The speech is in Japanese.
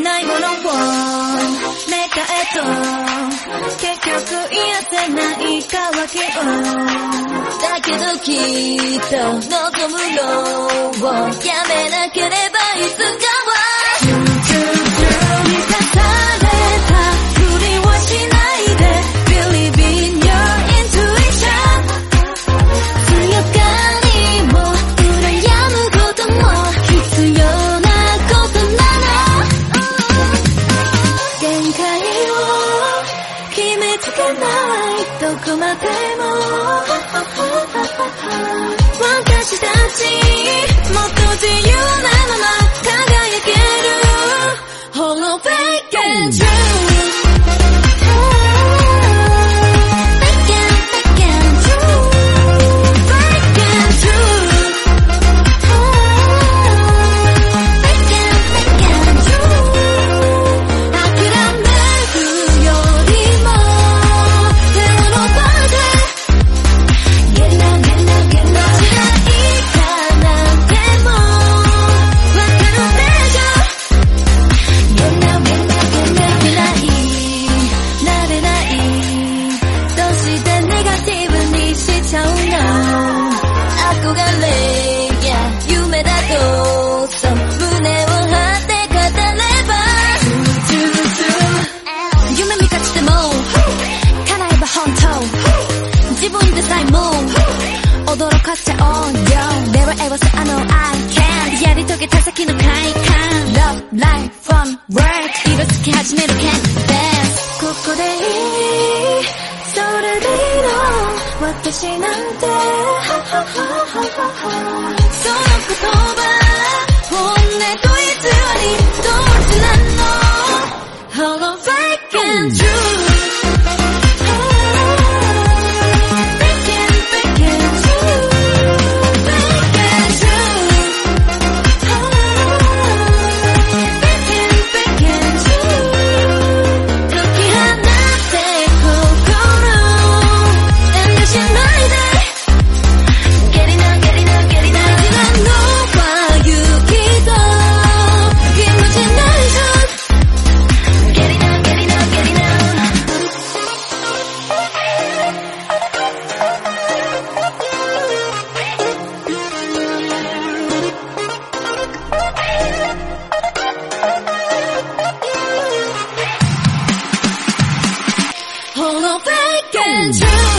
ないものを寝返と。結局癒せない乾きを。だけどきっと望むのを。やめなければ。ないどこまでも私たち Cause I move 驚かせ on yo Never ever say I know I can やり遂げた先の快感 Love, life, fun, work 色つき始める can dance ここでいいそれでいいの私なんてそのこと true.